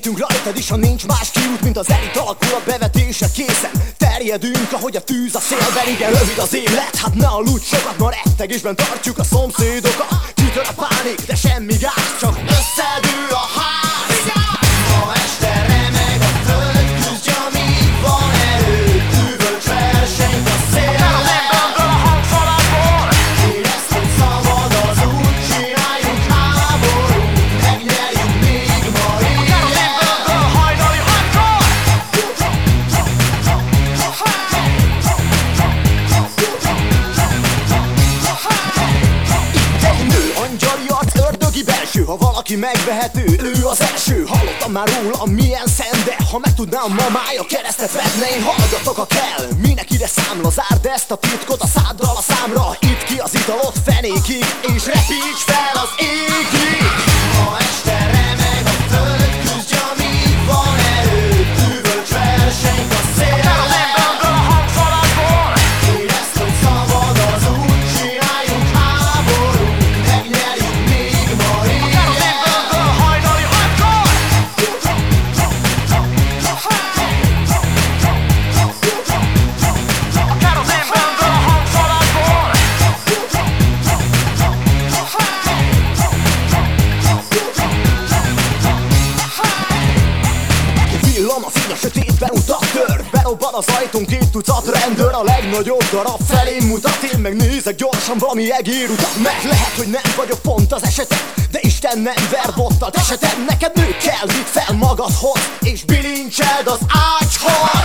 Leszünk rajtad is, ha nincs más kiút Mint az elit alakul a bevetése készen. Terjedünk, ahogy a tűz a szélben Igen, rövid az élet, hát ne aludj sokat Ma rettegésben tartjuk a szomszédokat. Kitör a pánik, de semmi gáz Csak összedő a Ha valaki megvehető, ő az első. Hallottam már róla, milyen szent De ha megtudnám ma mája keresztet vetne. Én hallgatok a kell, minek ide számla? Zárd ezt a titkot a száddal a számra. Itt ki az italot fenékig És repíts fel az égig sötétben utat tör Berobban az ajtón két tucat rendőr A legnagyobb darab felé mutat. Én meg nézek gyorsan valami egér utat Mert lehet, hogy nem vagyok pont az esetet De Isten nem ver bottat esetem Neked nő kell, vidd fel magadhoz És bilincseld az ágyhoz